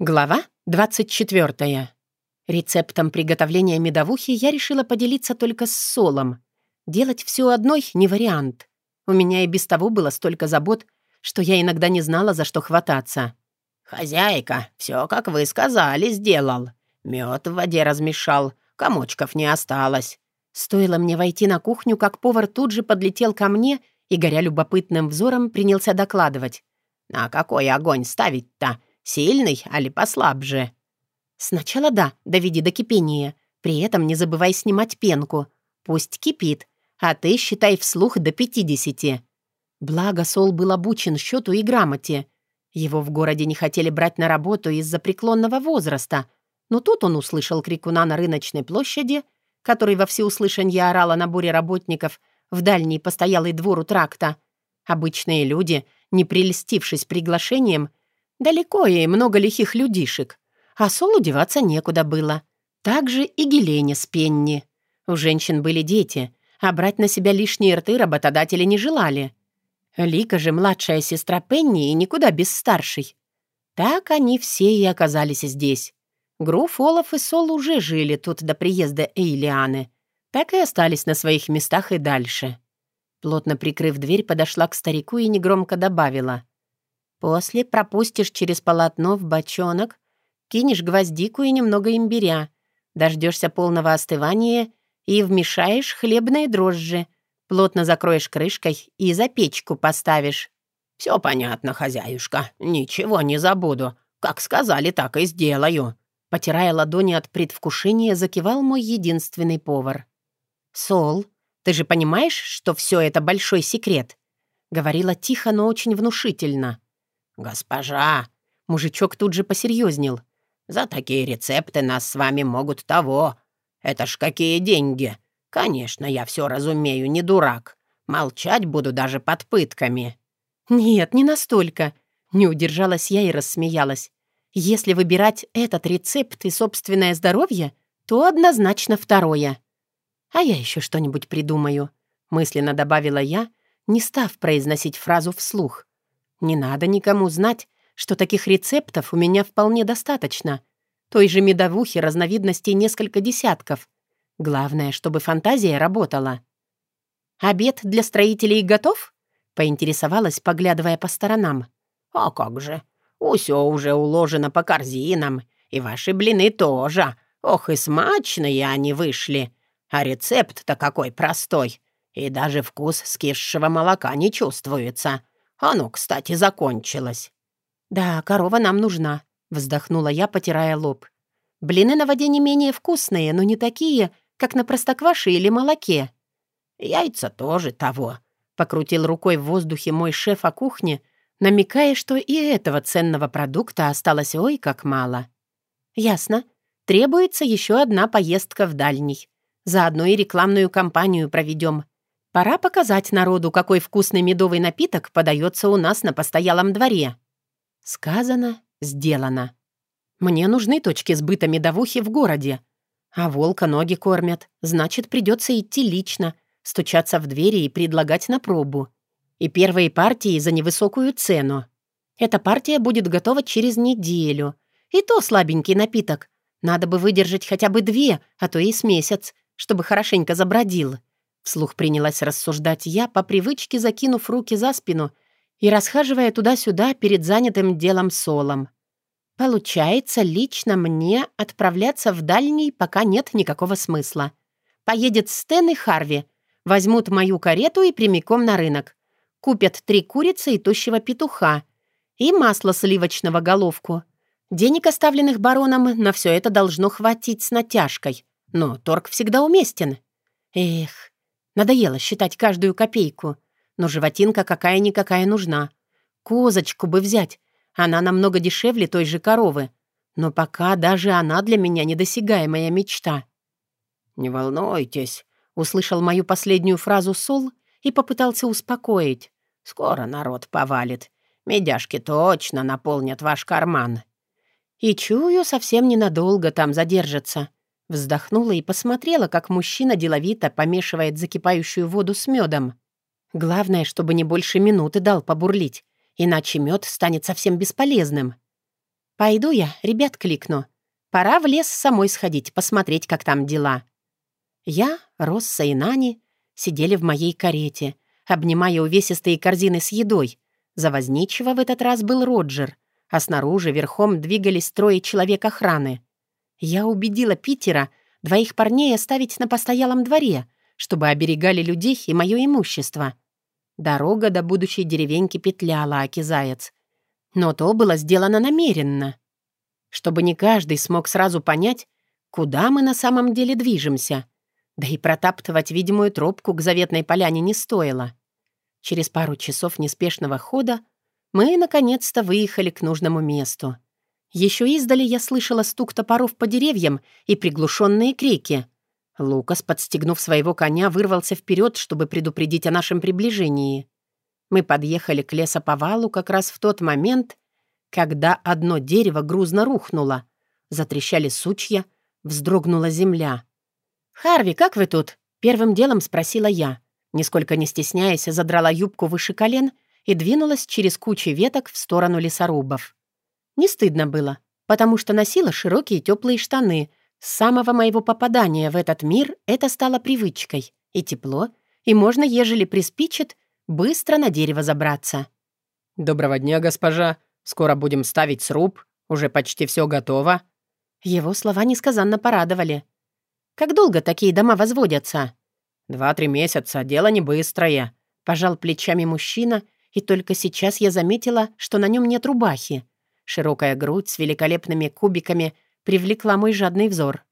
Глава 24. Рецептом приготовления медовухи я решила поделиться только с Солом. Делать все одной — не вариант. У меня и без того было столько забот, что я иногда не знала, за что хвататься. «Хозяйка, все, как вы сказали, сделал. Мед в воде размешал, комочков не осталось». Стоило мне войти на кухню, как повар тут же подлетел ко мне и, горя любопытным взором, принялся докладывать. «На какой огонь ставить-то? Сильный, али послабже?» «Сначала да, доведи до кипения. При этом не забывай снимать пенку. Пусть кипит, а ты считай вслух до пятидесяти». Благо, Сол был обучен счету и грамоте. Его в городе не хотели брать на работу из-за преклонного возраста, но тут он услышал крикуна на рыночной площади, который во всеуслышанье орал о наборе работников в дальний постоялый двор у тракта. Обычные люди, не прельстившись приглашением, Далеко и много лихих людишек. А Солу деваться некуда было. Так же и Гелене с Пенни. У женщин были дети, а брать на себя лишние рты работодатели не желали. Лика же младшая сестра Пенни и никуда без старшей. Так они все и оказались здесь. Груф, Олаф и Сол уже жили тут до приезда Эйлианы. Так и остались на своих местах и дальше. Плотно прикрыв дверь, подошла к старику и негромко добавила. После пропустишь через полотно в бочонок, кинешь гвоздику и немного имбиря, дождешься полного остывания и вмешаешь хлебные дрожжи, плотно закроешь крышкой и за печку поставишь. «Все понятно, хозяюшка, ничего не забуду. Как сказали, так и сделаю». Потирая ладони от предвкушения, закивал мой единственный повар. «Сол, ты же понимаешь, что все это большой секрет?» Говорила тихо, но очень внушительно. «Госпожа!» Мужичок тут же посерьезнел. «За такие рецепты нас с вами могут того. Это ж какие деньги! Конечно, я все разумею, не дурак. Молчать буду даже под пытками». «Нет, не настолько». Не удержалась я и рассмеялась. «Если выбирать этот рецепт и собственное здоровье, то однозначно второе». «А я еще что-нибудь придумаю», — мысленно добавила я, не став произносить фразу вслух. Не надо никому знать, что таких рецептов у меня вполне достаточно. Той же медовухи разновидностей несколько десятков. Главное, чтобы фантазия работала. «Обед для строителей готов?» — поинтересовалась, поглядывая по сторонам. «А как же? Усё уже уложено по корзинам, и ваши блины тоже. Ох, и смачные они вышли. А рецепт-то какой простой. И даже вкус скисшего молока не чувствуется. Оно, кстати, закончилось». «Да, корова нам нужна», — вздохнула я, потирая лоб. «Блины на воде не менее вкусные, но не такие, как на простокваше или молоке». «Яйца тоже того», — покрутил рукой в воздухе мой шеф о кухне, намекая, что и этого ценного продукта осталось ой как мало. «Ясно. Требуется еще одна поездка в дальний. Заодно и рекламную кампанию проведем. Пора показать народу, какой вкусный медовый напиток подается у нас на постоялом дворе. Сказано, сделано. Мне нужны точки сбыта медовухи в городе. А волка ноги кормят, значит, придется идти лично, стучаться в двери и предлагать на пробу. И первые партии за невысокую цену. Эта партия будет готова через неделю. И то слабенький напиток. Надо бы выдержать хотя бы две, а то и с месяц, чтобы хорошенько забродил. Вслух принялась рассуждать я, по привычке закинув руки за спину и расхаживая туда-сюда перед занятым делом солом. Получается, лично мне отправляться в дальний пока нет никакого смысла. Поедет Стэн и Харви, возьмут мою карету и прямиком на рынок. Купят три курицы и тощего петуха и масло сливочного головку. Денег, оставленных бароном, на все это должно хватить с натяжкой. Но торг всегда уместен. Эх, Надоело считать каждую копейку. Но животинка какая-никакая нужна. Козочку бы взять. Она намного дешевле той же коровы. Но пока даже она для меня недосягаемая мечта. «Не волнуйтесь», — услышал мою последнюю фразу Сол и попытался успокоить. «Скоро народ повалит. Медяшки точно наполнят ваш карман». И чую, совсем ненадолго там задержится. Вздохнула и посмотрела, как мужчина деловито помешивает закипающую воду с медом. Главное, чтобы не больше минуты дал побурлить, иначе мед станет совсем бесполезным. «Пойду я, ребят кликну. Пора в лес самой сходить, посмотреть, как там дела». Я, Росса и Нани сидели в моей карете, обнимая увесистые корзины с едой. За возничего в этот раз был Роджер, а снаружи верхом двигались трое человек охраны. Я убедила Питера двоих парней оставить на постоялом дворе, чтобы оберегали людей и мое имущество. Дорога до будущей деревеньки петляла, Аки-заяц. Но то было сделано намеренно, чтобы не каждый смог сразу понять, куда мы на самом деле движемся. Да и протаптывать видимую тропку к заветной поляне не стоило. Через пару часов неспешного хода мы, наконец-то, выехали к нужному месту. Еще издали я слышала стук топоров по деревьям и приглушенные крики. Лукас, подстегнув своего коня, вырвался вперед, чтобы предупредить о нашем приближении. Мы подъехали к лесоповалу как раз в тот момент, когда одно дерево грузно рухнуло. Затрещали сучья, вздрогнула земля. «Харви, как вы тут?» — первым делом спросила я. Нисколько не стесняясь, задрала юбку выше колен и двинулась через кучи веток в сторону лесорубов. Не стыдно было, потому что носила широкие теплые штаны. С самого моего попадания в этот мир это стало привычкой. И тепло, и можно, ежели приспичит, быстро на дерево забраться. «Доброго дня, госпожа. Скоро будем ставить сруб. Уже почти все готово». Его слова несказанно порадовали. «Как долго такие дома возводятся?» «Два-три месяца. Дело не быстрое», — пожал плечами мужчина, и только сейчас я заметила, что на нем нет рубахи. Широкая грудь с великолепными кубиками привлекла мой жадный взор.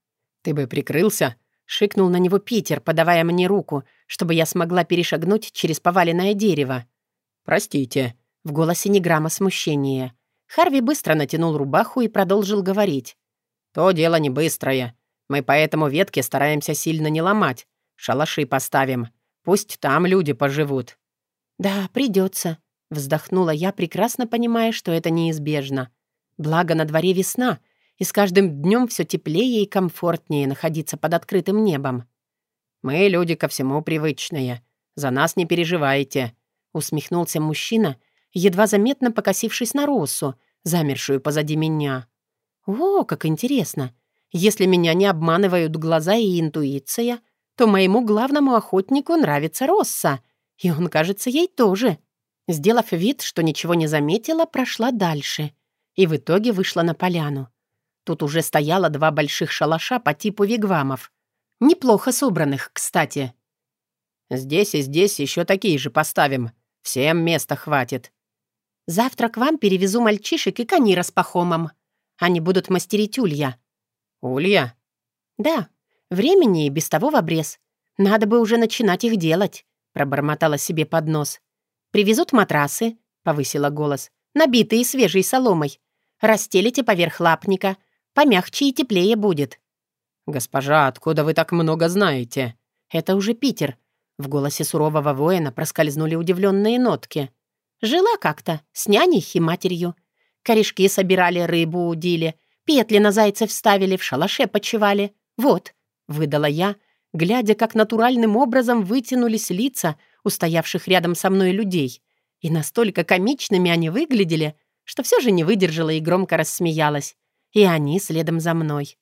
«Ты бы прикрылся?» Шикнул на него Питер, подавая мне руку, чтобы я смогла перешагнуть через поваленное дерево. «Простите». В голосе не грамма смущения. Харви быстро натянул рубаху и продолжил говорить. «То дело не быстрое. Мы поэтому ветки стараемся сильно не ломать. Шалаши поставим. Пусть там люди поживут». «Да, придется», — вздохнула я, прекрасно понимая, что это неизбежно. Благо, на дворе весна — и с каждым днем все теплее и комфортнее находиться под открытым небом. «Мы люди ко всему привычные. За нас не переживайте», — усмехнулся мужчина, едва заметно покосившись на Росу, замершую позади меня. «О, как интересно! Если меня не обманывают глаза и интуиция, то моему главному охотнику нравится Росса, и он, кажется, ей тоже». Сделав вид, что ничего не заметила, прошла дальше и в итоге вышла на поляну. Тут уже стояло два больших шалаша по типу вигвамов. Неплохо собранных, кстати. «Здесь и здесь еще такие же поставим. Всем места хватит». «Завтра к вам перевезу мальчишек и канира с пахомом. Они будут мастерить улья». «Улья?» «Да. Времени и без того в обрез. Надо бы уже начинать их делать», — пробормотала себе под нос. «Привезут матрасы», — повысила голос, «набитые свежей соломой. Расстелите поверх лапника, Помягче и теплее будет». «Госпожа, откуда вы так много знаете?» «Это уже Питер». В голосе сурового воина проскользнули удивленные нотки. «Жила как-то, с няней и матерью. Корешки собирали, рыбу удили, петли на зайцев ставили, в шалаше почевали. Вот», — выдала я, глядя, как натуральным образом вытянулись лица устоявших рядом со мной людей. И настолько комичными они выглядели, что все же не выдержала и громко рассмеялась и они следом за мной.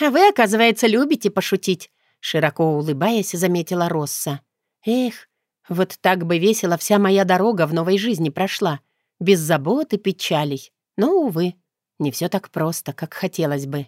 «А вы, оказывается, любите пошутить», — широко улыбаясь, заметила Росса. «Эх, вот так бы весело вся моя дорога в новой жизни прошла, без забот и печалей. Но, увы, не все так просто, как хотелось бы».